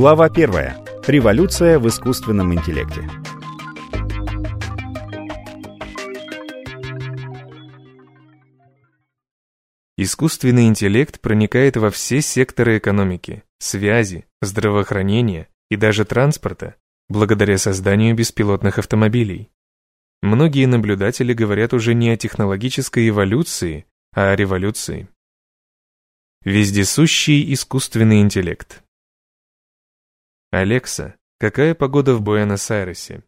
Глава 1. Революция в искусственном интеллекте. Искусственный интеллект проникает во все секторы экономики, связи, здравоохранения и даже транспорта, благодаря созданию беспилотных автомобилей. Многие наблюдатели говорят уже не о технологической эволюции, а о революции. Вездесущий искусственный интеллект. Алекса, какая погода в Буэнос-Айресе?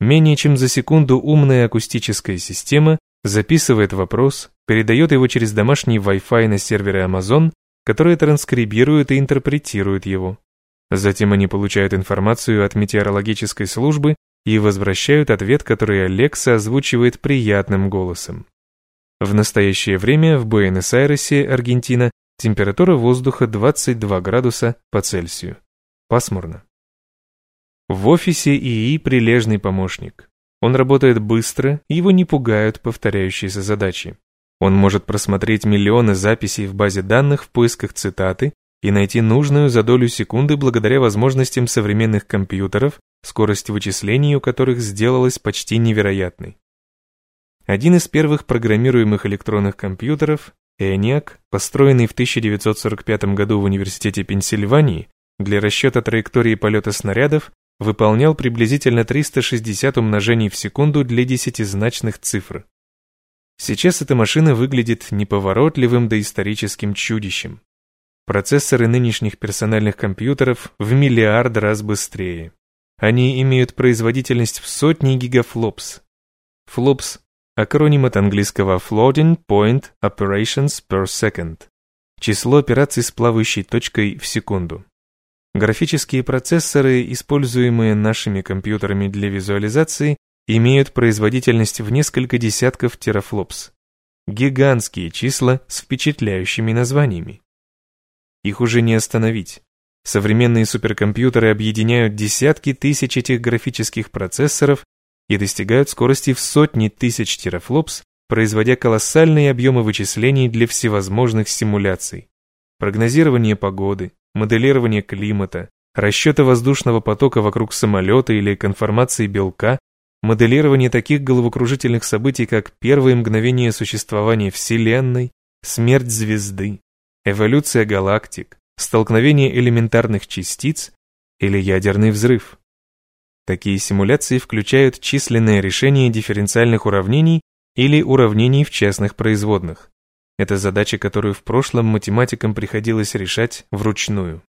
Менее чем за секунду умная акустическая система записывает вопрос, передает его через домашний Wi-Fi на сервере Amazon, которые транскрибируют и интерпретируют его. Затем они получают информацию от метеорологической службы и возвращают ответ, который Алекса озвучивает приятным голосом. В настоящее время в Буэнос-Айресе, Аргентина, температура воздуха 22 градуса по Цельсию. Пасмурно. В офисе ИИ прилежный помощник. Он работает быстро, его не пугают повторяющиеся задачи. Он может просмотреть миллионы записей в базе данных в поисках цитаты и найти нужную за долю секунды благодаря возможностям современных компьютеров, скорость вычислений у которых сделалась почти невероятной. Один из первых программируемых электронных компьютеров, ENIAC, построенный в 1945 году в Университете Пенсильвании, для расчета траектории полета снарядов выполнял приблизительно 360 умножений в секунду для десятизначных цифр. Сейчас эта машина выглядит неповоротливым доисторическим чудищем. Процессоры нынешних персональных компьютеров в миллиард раз быстрее. Они имеют производительность в сотни гигафлопс. Флопс – акроним от английского Floating Point Operations per Second. Число операций с плавающей точкой в секунду. Графические процессоры, используемые нашими компьютерами для визуализации, имеют производительность в несколько десятков терафлопс. Гигантские числа с впечатляющими названиями. Их уже не остановить. Современные суперкомпьютеры объединяют десятки тысяч этих графических процессоров и достигают скорости в сотни тысяч терафлопс, производя колоссальные объемы вычислений для всевозможных симуляций. Прогнозирование погоды, моделирование климата, расчета воздушного потока вокруг самолета или конформации белка, моделирование таких головокружительных событий, как первые мгновения существования Вселенной, смерть звезды, эволюция галактик, столкновение элементарных частиц или ядерный взрыв. Такие симуляции включают численное решение дифференциальных уравнений или уравнений в частных производных. Это задача, которую в прошлом математикам приходилось решать вручную.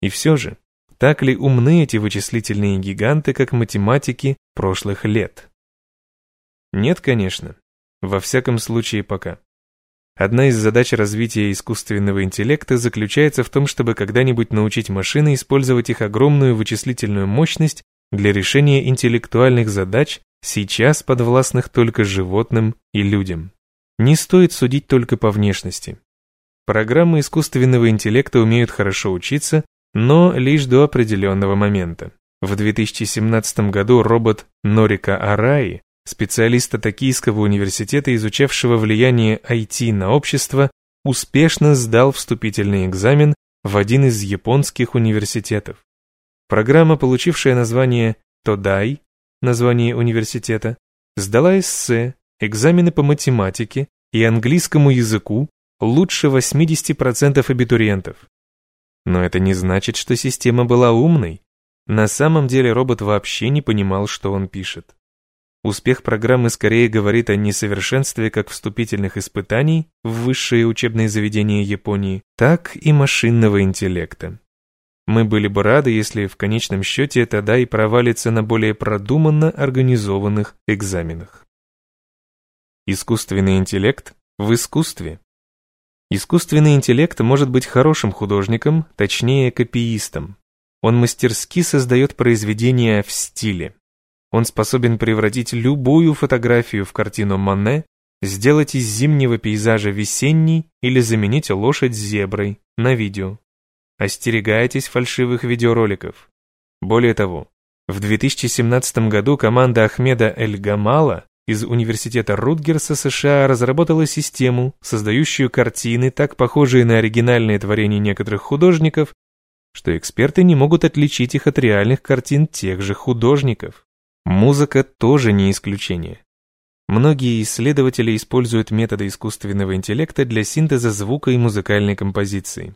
И все же, так ли умны эти вычислительные гиганты, как математики прошлых лет? Нет, конечно. Во всяком случае, пока. Одна из задач развития искусственного интеллекта заключается в том, чтобы когда-нибудь научить машины использовать их огромную вычислительную мощность для решения интеллектуальных задач, сейчас подвластных только животным и людям. Не стоит судить только по внешности. Программы искусственного интеллекта умеют хорошо учиться, но лишь до определенного момента. В 2017 году робот Норика Араи, специалиста Токийского университета, изучавшего влияние IT на общество, успешно сдал вступительный экзамен в один из японских университетов. Программа, получившая название Тодай, название университета, сдала эссе, экзамены по математике и английскому языку лучше 80% абитуриентов. Но это не значит, что система была умной. На самом деле робот вообще не понимал, что он пишет. Успех программы скорее говорит о несовершенстве как вступительных испытаний в высшие учебные заведения Японии, так и машинного интеллекта. Мы были бы рады, если в конечном счете это да и провалится на более продуманно организованных экзаменах. Искусственный интеллект в искусстве. Искусственный интеллект может быть хорошим художником, точнее копиистом. Он мастерски создает произведения в стиле. Он способен превратить любую фотографию в картину Мане, сделать из зимнего пейзажа весенний или заменить лошадь зеброй на видео. Остерегайтесь фальшивых видеороликов. Более того, В 2017 году команда Ахмеда Эль-Гамала из Университета Рутгерса США разработала систему, создающую картины, так похожие на оригинальные творения некоторых художников, что эксперты не могут отличить их от реальных картин тех же художников. Музыка тоже не исключение. Многие исследователи используют методы искусственного интеллекта для синтеза звука и музыкальной композиции.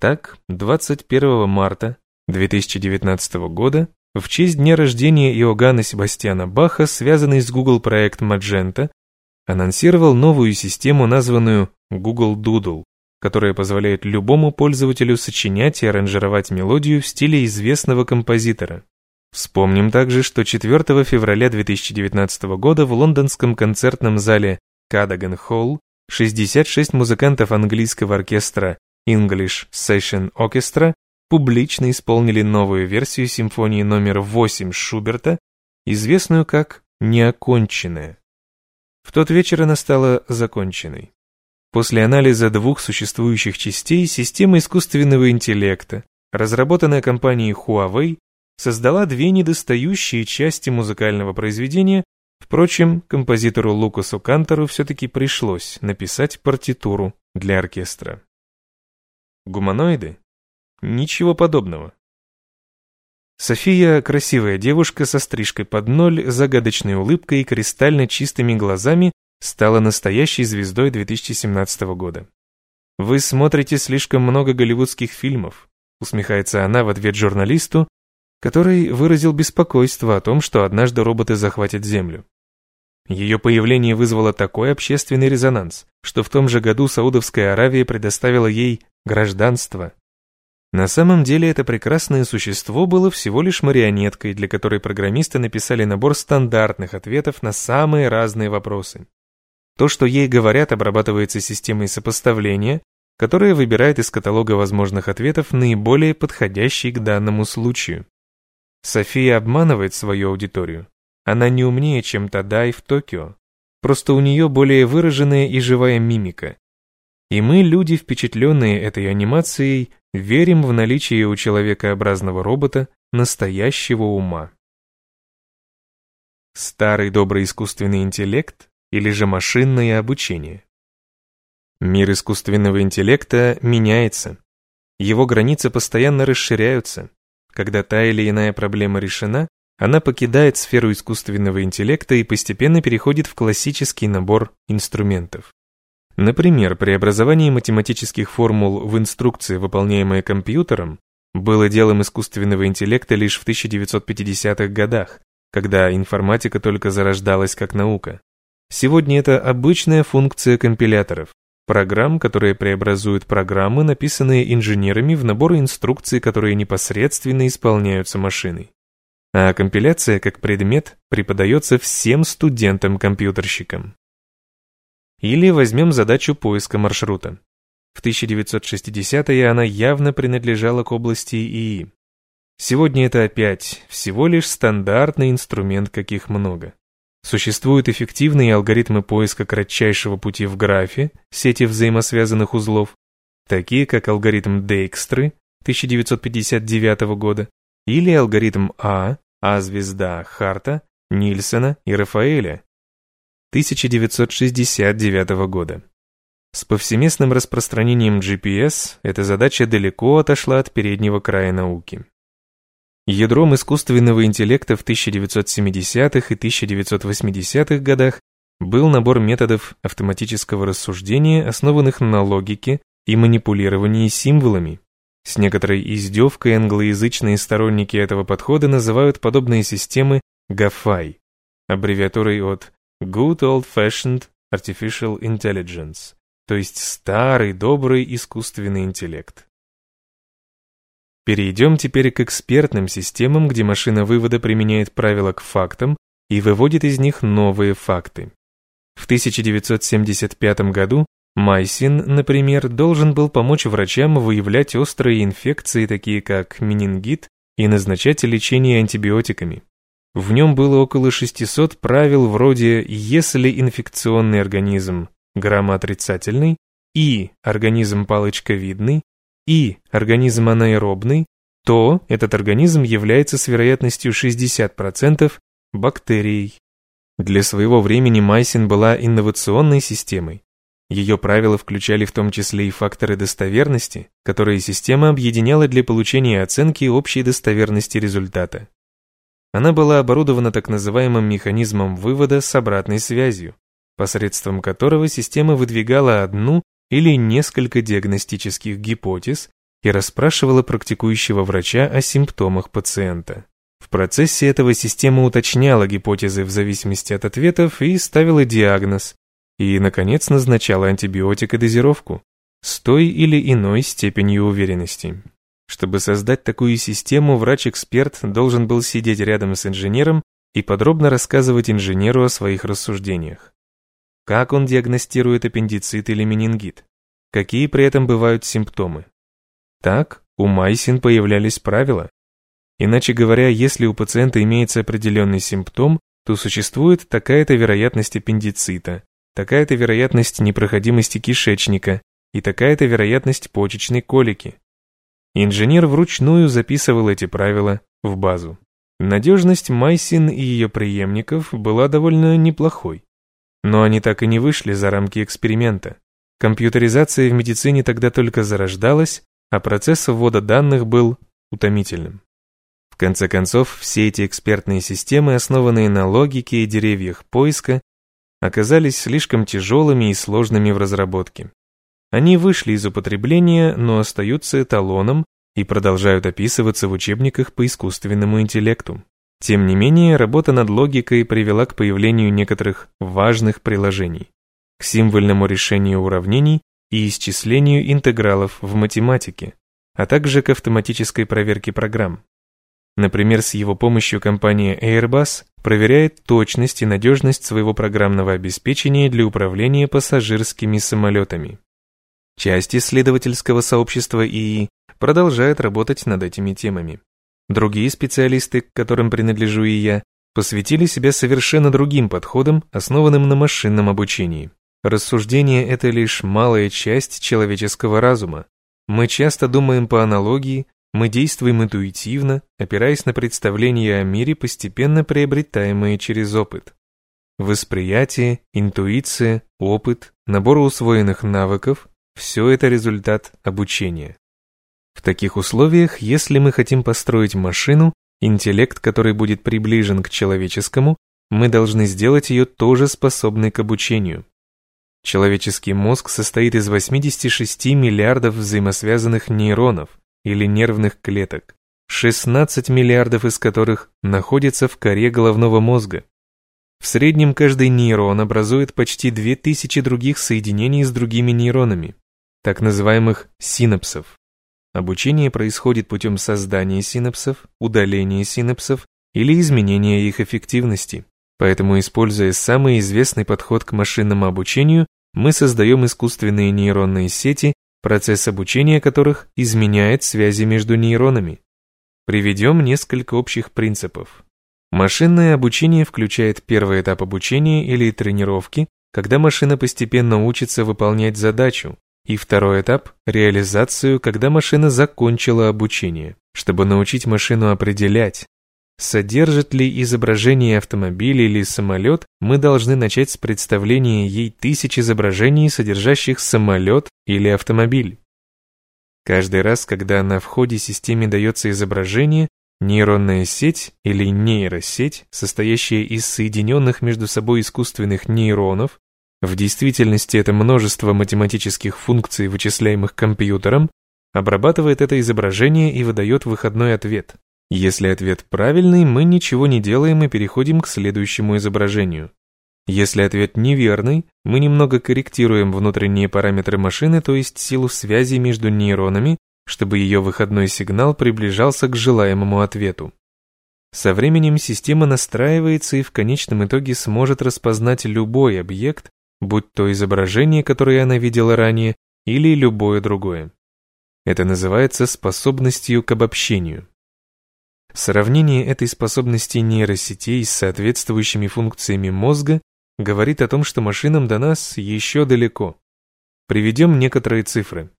Так, 21 марта 2019 года в честь дня рождения Иоганна Себастьяна Баха, связанный с Google проект Magenta, анонсировал новую систему, названную Google Doodle, которая позволяет любому пользователю сочинять и аранжировать мелодию в стиле известного композитора. Вспомним также, что 4 февраля 2019 года в лондонском концертном зале Cadogan Hall 66 музыкантов английского оркестра English Session Orchestra публично исполнили новую версию симфонии номер 8 Шуберта, известную как «Неоконченная». В тот вечер она стала законченной. После анализа двух существующих частей система искусственного интеллекта, разработанная компанией Huawei, создала две недостающие части музыкального произведения, впрочем, композитору Лукасу Кантору все-таки пришлось написать партитуру для оркестра. Гуманоиды Ничего подобного. София – красивая девушка со стрижкой под ноль, загадочной улыбкой и кристально чистыми глазами стала настоящей звездой 2017 года. «Вы смотрите слишком много голливудских фильмов», усмехается она в ответ журналисту, который выразил беспокойство о том, что однажды роботы захватят Землю. Ее появление вызвало такой общественный резонанс, что в том же году Саудовская Аравия предоставила ей гражданство. На самом деле это прекрасное существо было всего лишь марионеткой, для которой программисты написали набор стандартных ответов на самые разные вопросы. То, что ей говорят, обрабатывается системой сопоставления, которая выбирает из каталога возможных ответов наиболее подходящий к данному случаю. София обманывает свою аудиторию. Она не умнее, чем Тадай в Токио. Просто у нее более выраженная и живая мимика. И мы, люди, впечатленные этой анимацией, верим в наличие у человекообразного робота настоящего ума. Старый добрый искусственный интеллект или же машинное обучение? Мир искусственного интеллекта меняется. Его границы постоянно расширяются. Когда та или иная проблема решена, она покидает сферу искусственного интеллекта и постепенно переходит в классический набор инструментов. Например, преобразование математических формул в инструкции, выполняемые компьютером, было делом искусственного интеллекта лишь в 1950-х годах, когда информатика только зарождалась как наука. Сегодня это обычная функция компиляторов, программ, которые преобразуют программы, написанные инженерами, в набор инструкций, которые непосредственно исполняются машиной. А компиляция как предмет преподается всем студентам-компьютерщикам. Или возьмем задачу поиска маршрута. В 1960-е она явно принадлежала к области ИИ. Сегодня это опять всего лишь стандартный инструмент, каких много. Существуют эффективные алгоритмы поиска кратчайшего пути в графе, сети взаимосвязанных узлов, такие как алгоритм Дейкстры 1959 года или алгоритм А, А-звезда Харта, Нильсона и Рафаэля 1969 года. С повсеместным распространением GPS эта задача далеко отошла от переднего края науки. Ядром искусственного интеллекта в 1970-х и 1980-х годах был набор методов автоматического рассуждения, основанных на логике и манипулировании символами. С некоторой издевкой англоязычные сторонники этого подхода называют подобные системы GAFI, аббревиатурой от Good Old-Fashioned Artificial Intelligence, то есть старый добрый искусственный интеллект. Перейдем теперь к экспертным системам, где машина вывода применяет правила к фактам и выводит из них новые факты. В 1975 году Майсин, например, должен был помочь врачам выявлять острые инфекции, такие как менингит, и назначать лечение антибиотиками. В нем было около 600 правил вроде «если инфекционный организм граммоотрицательный», «и организм палочковидный», «и организм анаэробный», то этот организм является с вероятностью 60% бактерией. Для своего времени Майсин была инновационной системой. Ее правила включали в том числе и факторы достоверности, которые система объединяла для получения оценки общей достоверности результата. Она была оборудована так называемым механизмом вывода с обратной связью, посредством которого система выдвигала одну или несколько диагностических гипотез и расспрашивала практикующего врача о симптомах пациента. В процессе этого система уточняла гипотезы в зависимости от ответов и ставила диагноз, и, наконец, назначала антибиотик и дозировку с той или иной степенью уверенности. Чтобы создать такую систему, врач-эксперт должен был сидеть рядом с инженером и подробно рассказывать инженеру о своих рассуждениях. Как он диагностирует аппендицит или менингит? Какие при этом бывают симптомы? Так, у Майсин появлялись правила. Иначе говоря, если у пациента имеется определенный симптом, то существует такая-то вероятность аппендицита, такая-то вероятность непроходимости кишечника и такая-то вероятность почечной колики. Инженер вручную записывал эти правила в базу. Надежность Майсин и ее преемников была довольно неплохой. Но они так и не вышли за рамки эксперимента. Компьютеризация в медицине тогда только зарождалась, а процесс ввода данных был утомительным. В конце концов, все эти экспертные системы, основанные на логике и деревьях поиска, оказались слишком тяжелыми и сложными в разработке. Они вышли из употребления, но остаются эталоном и продолжают описываться в учебниках по искусственному интеллекту. Тем не менее, работа над логикой привела к появлению некоторых важных приложений, к символьному решению уравнений и исчислению интегралов в математике, а также к автоматической проверке программ. Например, с его помощью компания Airbus проверяет точность и надежность своего программного обеспечения для управления пассажирскими самолетами. Часть исследовательского сообщества ИИ продолжает работать над этими темами. Другие специалисты, к которым принадлежу и я, посвятили себя совершенно другим подходам, основанным на машинном обучении. Рассуждение – это лишь малая часть человеческого разума. Мы часто думаем по аналогии, мы действуем интуитивно, опираясь на представления о мире, постепенно приобретаемые через опыт. Восприятие, интуиция, опыт, набор усвоенных навыков все это результат обучения. В таких условиях, если мы хотим построить машину, интеллект, который будет приближен к человеческому, мы должны сделать ее тоже способной к обучению. Человеческий мозг состоит из 86 миллиардов взаимосвязанных нейронов или нервных клеток, 16 миллиардов из которых находятся в коре головного мозга. В среднем каждый нейрон образует почти 2000 других соединений с другими нейронами так называемых синапсов. Обучение происходит путем создания синапсов, удаления синапсов или изменения их эффективности. Поэтому, используя самый известный подход к машинному обучению, мы создаем искусственные нейронные сети, процесс обучения которых изменяет связи между нейронами. Приведем несколько общих принципов. Машинное обучение включает первый этап обучения или тренировки, когда машина постепенно учится выполнять задачу, и второй этап – реализацию, когда машина закончила обучение, чтобы научить машину определять, содержит ли изображение автомобиля или самолет, мы должны начать с представления ей тысяч изображений, содержащих самолет или автомобиль. Каждый раз, когда на входе системе дается изображение, нейронная сеть или нейросеть, состоящая из соединенных между собой искусственных нейронов, в действительности это множество математических функций, вычисляемых компьютером, обрабатывает это изображение и выдает выходной ответ. Если ответ правильный, мы ничего не делаем и переходим к следующему изображению. Если ответ неверный, мы немного корректируем внутренние параметры машины, то есть силу связи между нейронами, чтобы ее выходной сигнал приближался к желаемому ответу. Со временем система настраивается и в конечном итоге сможет распознать любой объект, будь то изображение, которое она видела ранее, или любое другое. Это называется способностью к обобщению. Сравнение этой способности нейросетей с соответствующими функциями мозга говорит о том, что машинам до нас еще далеко. Приведем некоторые цифры.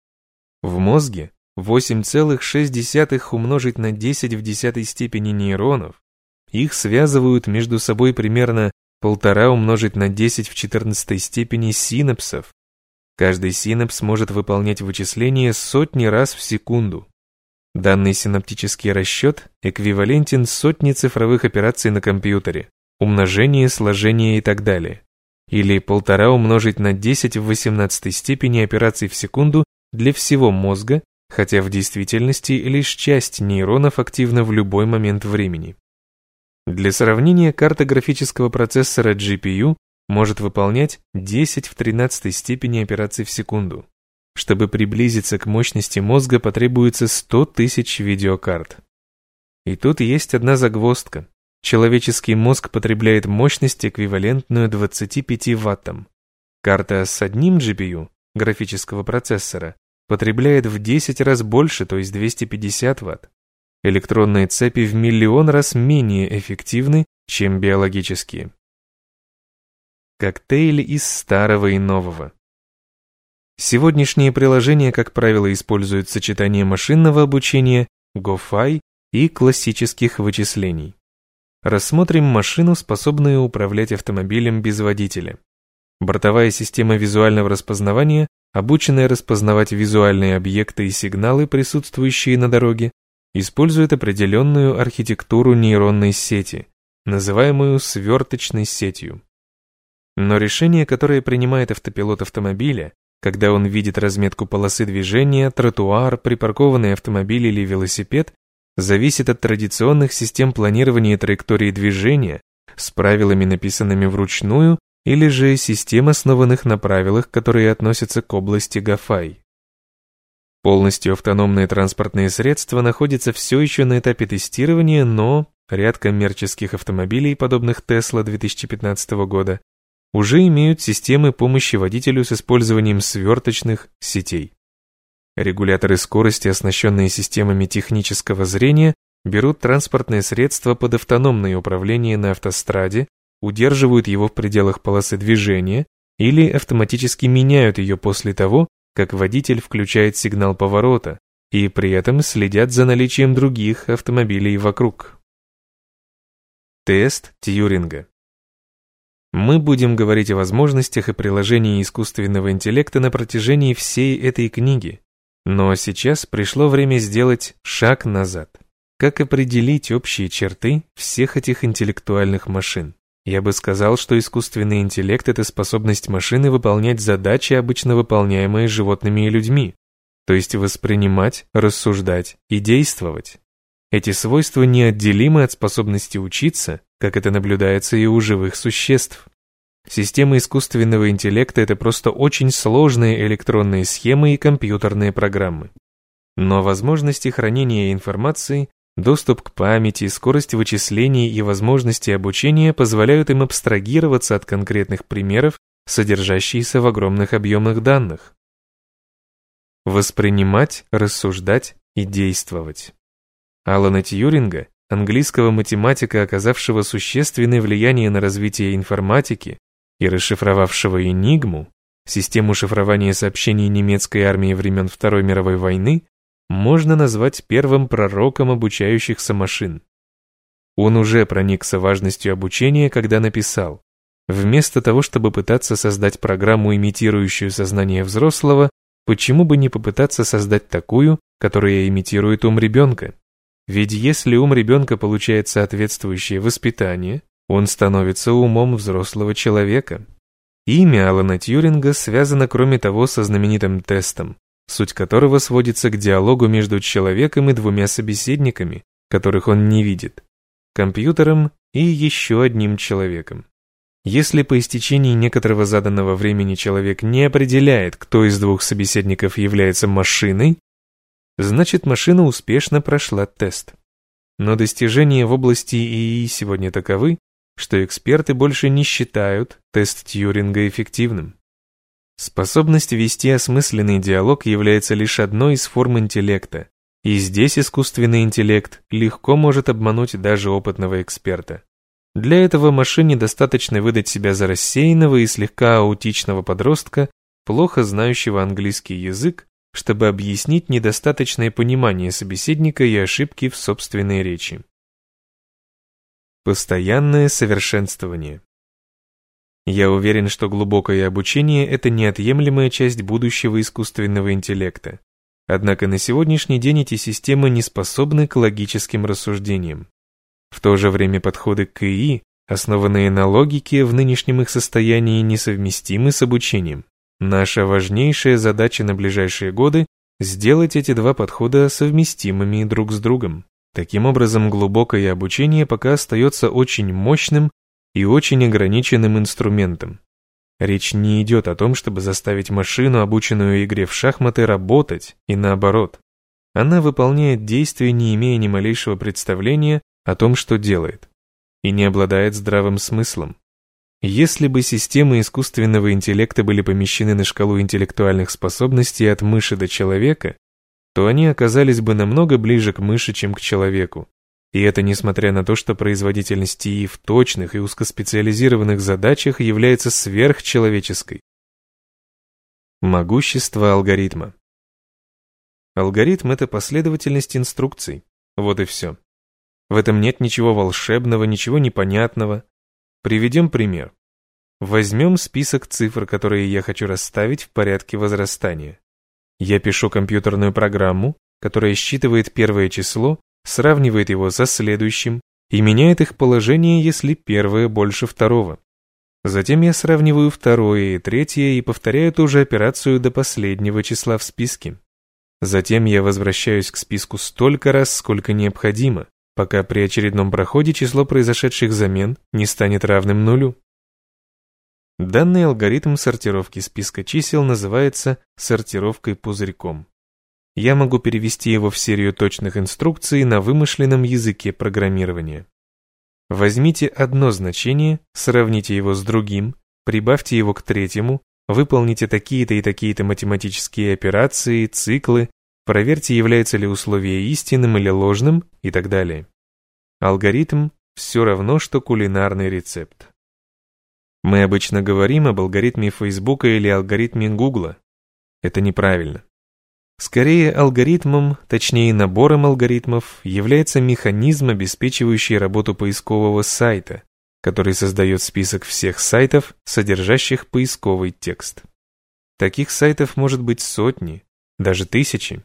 В мозге 8,6 умножить на 10 в десятой степени нейронов, их связывают между собой примерно полтора умножить на 10 в 14 степени синапсов. Каждый синапс может выполнять вычисления сотни раз в секунду. Данный синаптический расчет эквивалентен сотне цифровых операций на компьютере, умножение, сложение и так далее. Или полтора умножить на 10 в 18 степени операций в секунду для всего мозга, хотя в действительности лишь часть нейронов активна в любой момент времени. Для сравнения, карта графического процессора GPU может выполнять 10 в 13 степени операций в секунду. Чтобы приблизиться к мощности мозга, потребуется 100 тысяч видеокарт. И тут есть одна загвоздка. Человеческий мозг потребляет мощность, эквивалентную 25 ваттам. Карта с одним GPU, графического процессора, потребляет в 10 раз больше, то есть 250 ватт. Электронные цепи в миллион раз менее эффективны, чем биологические. Коктейль из старого и нового. Сегодняшние приложения, как правило, используют сочетание машинного обучения, GoFi и классических вычислений. Рассмотрим машину, способную управлять автомобилем без водителя. Бортовая система визуального распознавания, обученная распознавать визуальные объекты и сигналы, присутствующие на дороге, использует определенную архитектуру нейронной сети, называемую сверточной сетью. Но решение, которое принимает автопилот автомобиля, когда он видит разметку полосы движения, тротуар, припаркованный автомобиль или велосипед, зависит от традиционных систем планирования траектории движения с правилами, написанными вручную, или же систем, основанных на правилах, которые относятся к области ГАФАЙ. Полностью автономные транспортные средства находятся все еще на этапе тестирования, но ряд коммерческих автомобилей, подобных Tesla 2015 года, уже имеют системы помощи водителю с использованием сверточных сетей. Регуляторы скорости, оснащенные системами технического зрения, берут транспортное средство под автономное управление на автостраде, удерживают его в пределах полосы движения или автоматически меняют ее после того, как водитель включает сигнал поворота, и при этом следят за наличием других автомобилей вокруг. Тест Тьюринга Мы будем говорить о возможностях и приложении искусственного интеллекта на протяжении всей этой книги, но сейчас пришло время сделать шаг назад. Как определить общие черты всех этих интеллектуальных машин? Я бы сказал, что искусственный интеллект – это способность машины выполнять задачи, обычно выполняемые животными и людьми, то есть воспринимать, рассуждать и действовать. Эти свойства неотделимы от способности учиться, как это наблюдается и у живых существ. Система искусственного интеллекта – это просто очень сложные электронные схемы и компьютерные программы. Но возможности хранения информации Доступ к памяти, скорость вычислений и возможности обучения позволяют им абстрагироваться от конкретных примеров, содержащихся в огромных объемах данных. Воспринимать, рассуждать и действовать. Алана Тьюринга, английского математика, оказавшего существенное влияние на развитие информатики и расшифровавшего Энигму, систему шифрования сообщений немецкой армии времен Второй мировой войны, можно назвать первым пророком обучающихся машин. Он уже проникся важностью обучения, когда написал, вместо того, чтобы пытаться создать программу, имитирующую сознание взрослого, почему бы не попытаться создать такую, которая имитирует ум ребенка? Ведь если ум ребенка получает соответствующее воспитание, он становится умом взрослого человека. Имя Алана Тьюринга связано, кроме того, со знаменитым тестом, суть которого сводится к диалогу между человеком и двумя собеседниками, которых он не видит, компьютером и еще одним человеком. Если по истечении некоторого заданного времени человек не определяет, кто из двух собеседников является машиной, значит машина успешно прошла тест. Но достижения в области ИИ сегодня таковы, что эксперты больше не считают тест Тьюринга эффективным. Способность вести осмысленный диалог является лишь одной из форм интеллекта, и здесь искусственный интеллект легко может обмануть даже опытного эксперта. Для этого машине достаточно выдать себя за рассеянного и слегка аутичного подростка, плохо знающего английский язык, чтобы объяснить недостаточное понимание собеседника и ошибки в собственной речи. Постоянное совершенствование. Я уверен, что глубокое обучение – это неотъемлемая часть будущего искусственного интеллекта. Однако на сегодняшний день эти системы не способны к логическим рассуждениям. В то же время подходы к ИИ, основанные на логике, в нынешнем их состоянии несовместимы с обучением. Наша важнейшая задача на ближайшие годы – сделать эти два подхода совместимыми друг с другом. Таким образом, глубокое обучение пока остается очень мощным и очень ограниченным инструментом. Речь не идет о том, чтобы заставить машину, обученную игре в шахматы, работать, и наоборот. Она выполняет действия, не имея ни малейшего представления о том, что делает, и не обладает здравым смыслом. Если бы системы искусственного интеллекта были помещены на шкалу интеллектуальных способностей от мыши до человека, то они оказались бы намного ближе к мыши, чем к человеку. И это несмотря на то, что производительность ИИ в точных и узкоспециализированных задачах является сверхчеловеческой. Могущество алгоритма. Алгоритм — это последовательность инструкций. Вот и все. В этом нет ничего волшебного, ничего непонятного. Приведем пример. Возьмем список цифр, которые я хочу расставить в порядке возрастания. Я пишу компьютерную программу, которая считывает первое число сравнивает его со следующим и меняет их положение, если первое больше второго. Затем я сравниваю второе и третье и повторяю ту же операцию до последнего числа в списке. Затем я возвращаюсь к списку столько раз, сколько необходимо, пока при очередном проходе число произошедших замен не станет равным нулю. Данный алгоритм сортировки списка чисел называется сортировкой пузырьком я могу перевести его в серию точных инструкций на вымышленном языке программирования. Возьмите одно значение, сравните его с другим, прибавьте его к третьему, выполните такие-то и такие-то математические операции, циклы, проверьте, является ли условие истинным или ложным и так далее. Алгоритм все равно, что кулинарный рецепт. Мы обычно говорим об алгоритме Фейсбука или алгоритме Гугла. Это неправильно. Скорее, алгоритмом, точнее набором алгоритмов, является механизм, обеспечивающий работу поискового сайта, который создает список всех сайтов, содержащих поисковый текст. Таких сайтов может быть сотни, даже тысячи.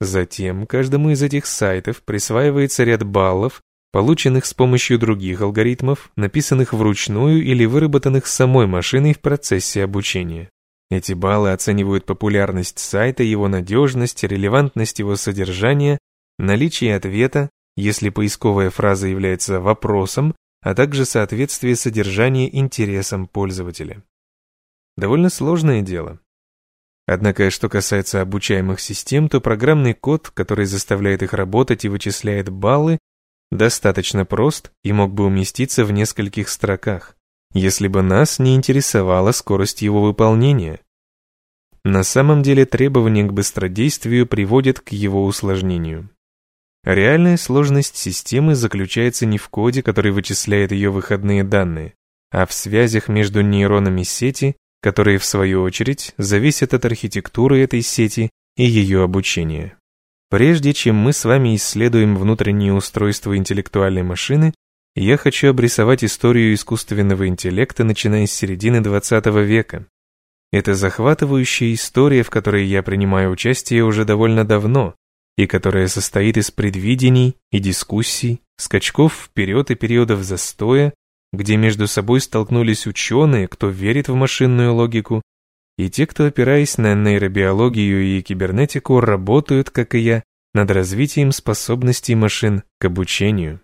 Затем каждому из этих сайтов присваивается ряд баллов, полученных с помощью других алгоритмов, написанных вручную или выработанных самой машиной в процессе обучения. Эти баллы оценивают популярность сайта, его надежность, релевантность его содержания, наличие ответа, если поисковая фраза является вопросом, а также соответствие содержания интересам пользователя. Довольно сложное дело. Однако, что касается обучаемых систем, то программный код, который заставляет их работать и вычисляет баллы, достаточно прост и мог бы уместиться в нескольких строках если бы нас не интересовала скорость его выполнения. На самом деле требование к быстродействию приводит к его усложнению. Реальная сложность системы заключается не в коде, который вычисляет ее выходные данные, а в связях между нейронами сети, которые, в свою очередь, зависят от архитектуры этой сети и ее обучения. Прежде чем мы с вами исследуем внутреннее устройство интеллектуальной машины, я хочу обрисовать историю искусственного интеллекта, начиная с середины XX века. Это захватывающая история, в которой я принимаю участие уже довольно давно, и которая состоит из предвидений и дискуссий, скачков вперед и периодов застоя, где между собой столкнулись ученые, кто верит в машинную логику, и те, кто, опираясь на нейробиологию и кибернетику, работают, как и я, над развитием способностей машин к обучению.